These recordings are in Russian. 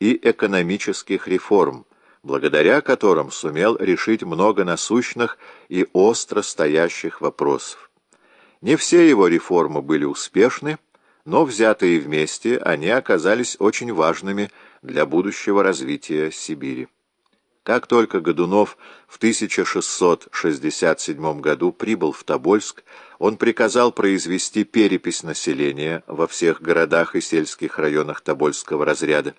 и экономических реформ, благодаря которым сумел решить много насущных и остро стоящих вопросов. Не все его реформы были успешны, но взятые вместе они оказались очень важными для будущего развития Сибири. Как только Годунов в 1667 году прибыл в Тобольск, он приказал произвести перепись населения во всех городах и сельских районах Тобольского разряда.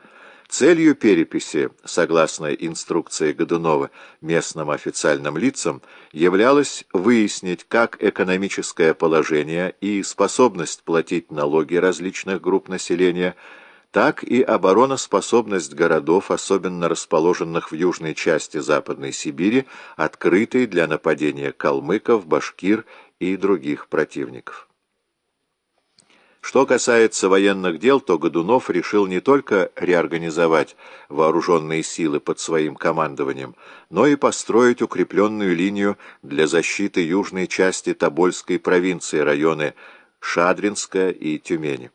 Целью переписи, согласно инструкции Годунова местным официальным лицам, являлось выяснить, как экономическое положение и способность платить налоги различных групп населения – так и обороноспособность городов, особенно расположенных в южной части Западной Сибири, открытой для нападения калмыков, башкир и других противников. Что касается военных дел, то Годунов решил не только реорганизовать вооруженные силы под своим командованием, но и построить укрепленную линию для защиты южной части Тобольской провинции, районы Шадринска и Тюмени.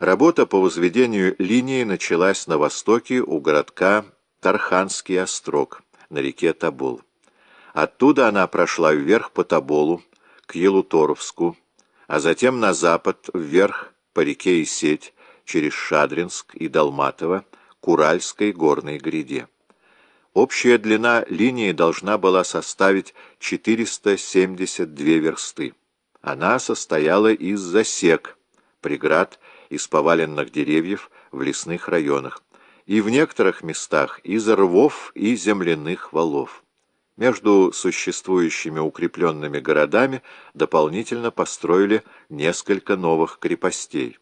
Работа по возведению линии началась на востоке у городка Тарханский острог на реке Тобол. Оттуда она прошла вверх по Тоболу, к Елуторовску, а затем на запад, вверх по реке Исеть, через Шадринск и Долматово, к Уральской горной гряде. Общая длина линии должна была составить 472 версты. Она состояла из засек, преград из поваленных деревьев в лесных районах, и в некоторых местах из рвов и земляных валов. Между существующими укрепленными городами дополнительно построили несколько новых крепостей.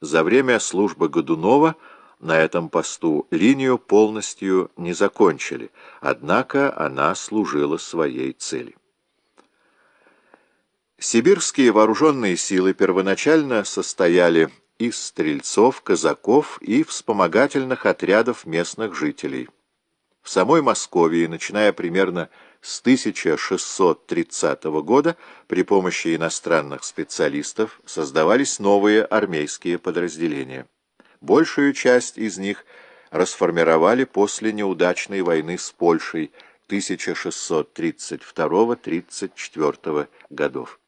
За время службы Годунова на этом посту линию полностью не закончили, однако она служила своей цели. Сибирские вооруженные силы первоначально состояли из стрельцов, казаков и вспомогательных отрядов местных жителей. В самой Московии, начиная примерно с 1630 года, при помощи иностранных специалистов создавались новые армейские подразделения. Большую часть из них расформировали после неудачной войны с Польшей 1632-34 годов.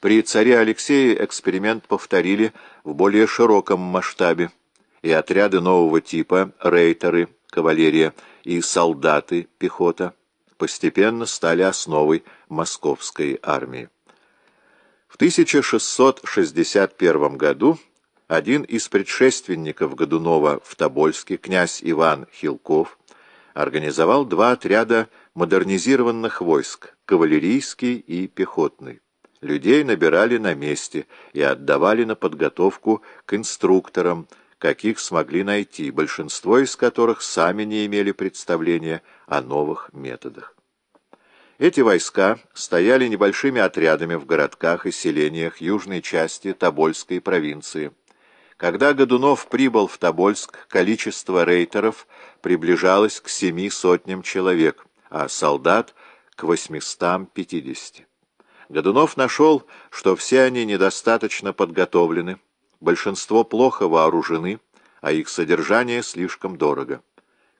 При царе Алексее эксперимент повторили в более широком масштабе, и отряды нового типа, рейтеры, кавалерия и солдаты, пехота, постепенно стали основой московской армии. В 1661 году один из предшественников Годунова в Тобольске, князь Иван Хилков, организовал два отряда модернизированных войск – кавалерийский и пехотный. Людей набирали на месте и отдавали на подготовку к инструкторам, каких смогли найти, большинство из которых сами не имели представления о новых методах. Эти войска стояли небольшими отрядами в городках и селениях южной части Тобольской провинции. Когда Годунов прибыл в Тобольск, количество рейтеров приближалось к семи сотням человек, а солдат — к 850. Годунов нашел, что все они недостаточно подготовлены, большинство плохо вооружены, а их содержание слишком дорого.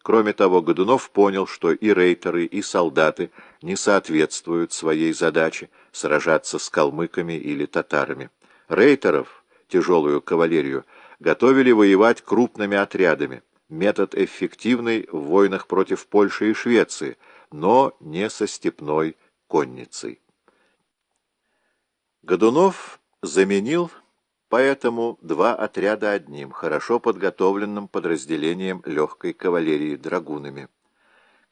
Кроме того, Годунов понял, что и рейтеры, и солдаты не соответствуют своей задаче сражаться с калмыками или татарами. Рейтеров, тяжелую кавалерию, готовили воевать крупными отрядами, метод эффективный в войнах против Польши и Швеции, но не со степной конницей. Годунов заменил поэтому два отряда одним, хорошо подготовленным подразделением легкой кавалерии драгунами.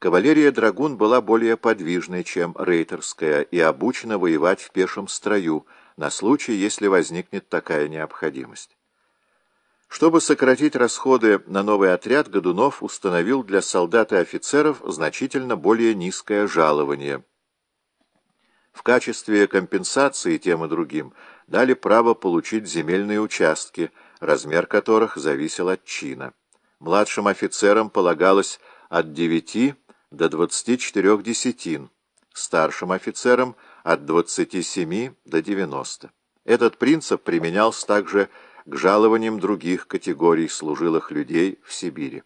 Кавалерия драгун была более подвижной, чем рейтерская, и обучена воевать в пешем строю, на случай, если возникнет такая необходимость. Чтобы сократить расходы на новый отряд, Годунов установил для солдат и офицеров значительно более низкое жалование – в качестве компенсации тем и другим дали право получить земельные участки, размер которых зависел от чина. Младшим офицерам полагалось от 9 до 24 десятин, старшим офицерам от 27 до 90. Этот принцип применялся также к жалованиям других категорий служилых людей в Сибири.